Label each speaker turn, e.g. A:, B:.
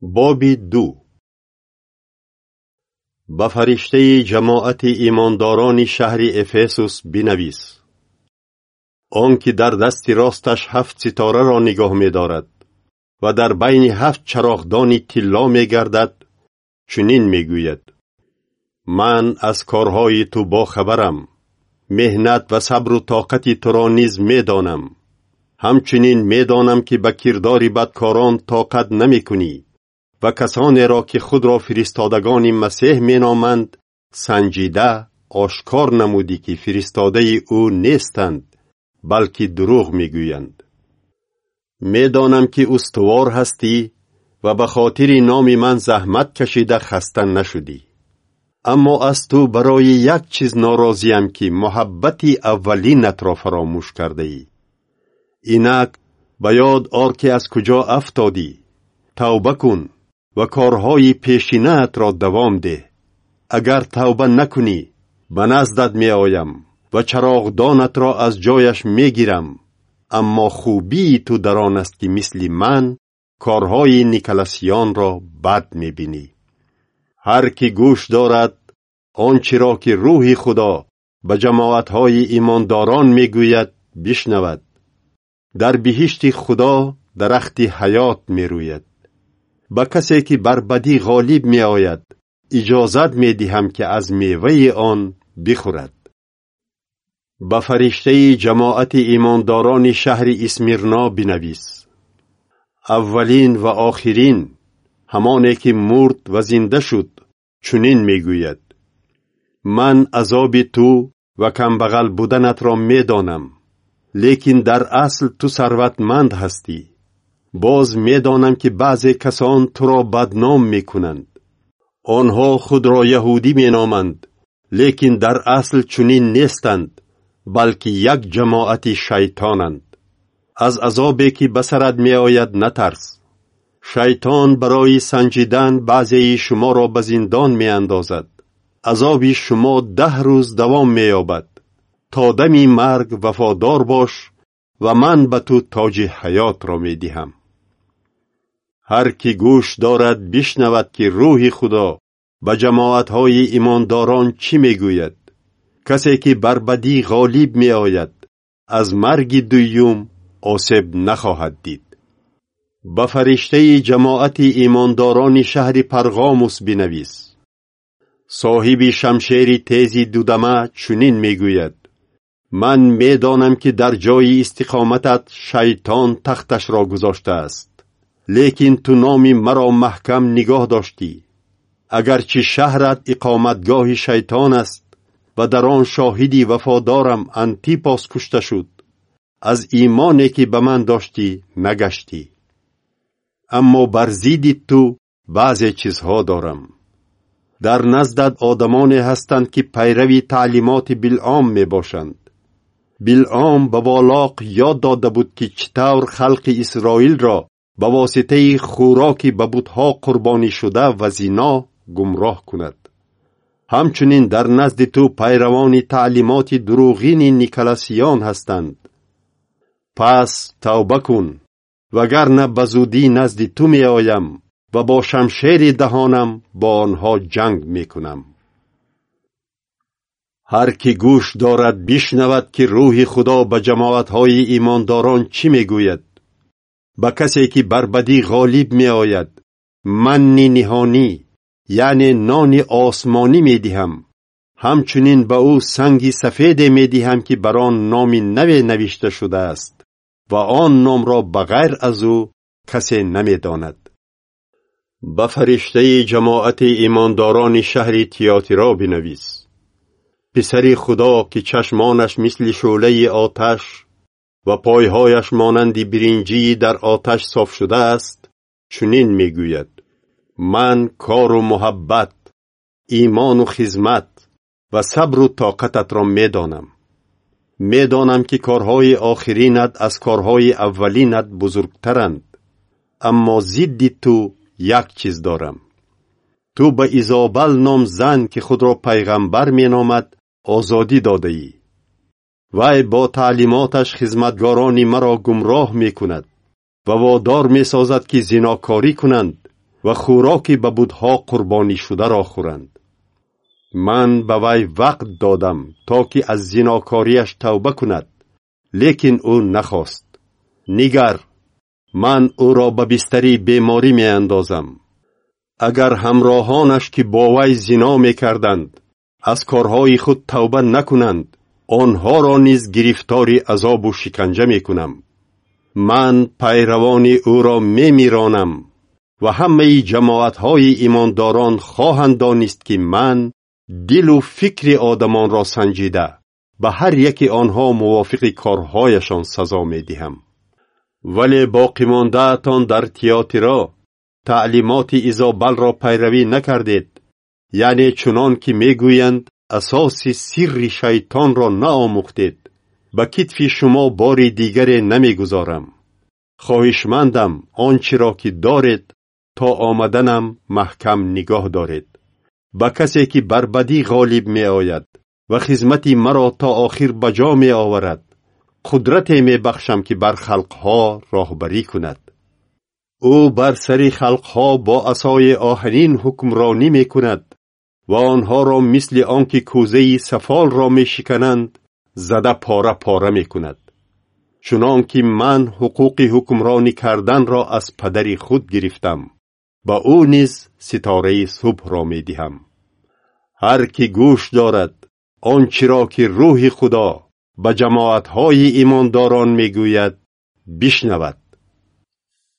A: боби ду. Ба фариштаи ҷамоати имондорони шаҳри эфесус бинавис. Он ки дар дасти росташ ҳафт ситораро нигоҳ медорад ва дар байни ҳафт чароғдони тилло мегардад чунин мегӯяд. Ман аз корҳои ту бохабарам меҳнат ва сабру тоқати туро низ медонам. Ҳамчунин медонам ки ба кирдори бадкорон тоқат намекунӣ ва касонеро ки худро фиристодагони масеҳ меноманд санҷида ошкор намудӣ ки фиристодаи ӯ нестанд балки дурӯғ мегӯянд. Медонам ки устувор ҳастӣ ва ба хотири номи ман заҳмат кашида хаста нашудӣ. Аммо аз ту барои як чиз норозиям ки муҳаббати аввалинатро фаромӯш кардаӣ. Инак ба ёд ор ки аз куҷо афтодӣ. Тавба кун ва корҳои пешинаатро давом деҳ агар тавба накунӣ ба наздат меоям ва чароғдонатро аз ҷояш мегирам. Аммо хубии ту дар он аст ки мисли ман корҳои николасиёнро бад мебинӣ. Ҳар кӣ гӯш дорад он чиро ки рӯҳи худо ба ҷамоатҳои имондорон мегӯяд бишнавад. Дар биҳишти худо дарахти ҳаёт мерӯяд ба касе ки бар бадӣ ғолиб меояд иҷозат медиҳам ки аз меваи он бихӯрад. Ба фариштаи ҷамоати имондорони шаҳри исмирно бинавис. Аввалин ва охирин ҳамоне ки мурд ва зинда шуд чунин мегӯяд. Ман азоби ту ва камбағал буданатро медонам лекин дар асл ту сарватманд ҳастӣ боз медонам ки баъзе касон туро бадном мекунанд. Онҳо худро яҳудӣ меноманд лекин дар асл чунин нестанд балки як ҷамоати шайтонанд. Аз азобе ки ба сарат меояд натарс. Шайтон барои санҷидан баъзеи шуморо ба зиндон меандозад. Азоби шумо даҳ рӯз давом меёбад. То дами марг вафодор бош ва ман ба ту тоҷи ҳаётро медиҳам ҳар кӣ гӯш дорад бишнавад ки рӯҳи худо ба ҷамоатҳои имондорон чӣ мегӯяд? Касе ки бар бадӣ ғолиб меояд аз марги дуюм осеб нахоҳад дид ба фариштаи ҷамоати имондорони шаҳри парғомус бинавис. Соҳиби шамшери тези дудама чунин мегӯяд. Ман медонам ки дар ҷои истиқоматат шайтон тахташро гузоштааст лекин ту номи маро маҳкам нигоҳ доштӣ агарчи шаҳрат иқоматгоҳи шайтон аст ва дар он шоҳиди вафодорам антипос кушта шуд. Аз имоне ки ба ман доштӣ нагаштӣ аммо бар зидди ту баъзе чизҳо дорам. Дар наздат одамоне ҳастанд ки пайрави таълимоти билом мебошанд. Билом ба болоқ ёд дода буд ки чӣ тавр халқи исроилро ба воситаи хӯроки ба бутҳо қурбонишуда ва зино гумроҳ кунад. Ҳамчунин дар назди ту пайравони таълимоти дуруғини николасиён ҳастанд. Пас тавба кун. Вагарна ба зудӣ назди ту меоям ва бо шамшери даҳонам бо онҳо ҷанг мекунам. Ҳар кӣ гӯш дорад бишнавад ки рӯҳи худо ба ҷамоатҳои имондорон чӣ мегӯяд ба касе ки бар бадӣ ғолиб меояд. Манни ниҳонӣ яъне нони осмонӣ медиҳам. Ҳамчунин ба ӯ санги сафеде медиҳам ки бар он номи наве навишта шудааст ва он номро ба ғайр аз ӯ касе намедонад. Ба фариштаи ҷамоати имондорони шаҳри тиётиро бинавис. Писари худо ки чашмонаш мисли шӯълаи оташ ва пойҳояш монанди биринҷии дар оташ соф шудааст чунин мегӯяд. Ман кору муҳаббат имону хизмат ва сабру тоқататро медонам. Медонам ки корҳои охиринат аз корҳои аввалинат бузургтаранд аммо зидди ту як чиз дорам. Ту ба изобал ном зан ки худро пайғамбар меномад озодӣ додаӣ вай бо таълимоташ хизматгорони маро гумроҳ мекунад ва водор месозад ки зинокорӣ кунанд ва хӯроки ба будҳо қурбонишударо хӯранд. Ман ба вай вақт додам то ки аз зинокориаш тавба кунад лекин ӯ нахост. Нигар ман ӯро ба бистари беморӣ меандозам. Агар ҳамроҳонаш ки бо вай зино мекарданд аз корҳои худ тавба накунанд онҳоро низ гирифтори азобу шиканҷа мекунам. Ман пайравони ӯро мемиронам ва ҳамаи ҷамоатҳои имондорон хоҳанд донист ки ман дилу фикри одамонро санҷида ба ҳар яки онҳо мувофиқи корҳояшон сазо медиҳам. Вале боқимондаатон дар тиётиро таълимоти изобалро пайравӣ накардед яъне чунон ки мегӯянд асоси сирри шайтонро наомӯхтед ба китфи шумо бори дигаре намегузорам. Хоҳишмандам он чиро ки доред то омаданам маҳкам нигоҳ доред. Ба касе ки бар бадӣ ғолиб меояд ва хизмати маро то охир ба ҷо меоварад қудрате мебахшам ки бар халқҳо роҳбарӣ кунад. Ӯ бар сари халқҳо бо асои оҳанин ҳукмронӣ мекунад ва онҳоро мисли он ки кӯзаи сафолро мешикананд зада пора пора мекунад. Чунон ки ман ҳуқуқи ҳукмронӣ карданро аз падари худ гирифтам ба ӯ низ ситораи субҳро медиҳам. Ҳар кӣ гӯш дорад он чиро ки рӯҳи худо ба ҷамоатҳои имондорон мегӯяд бишнавад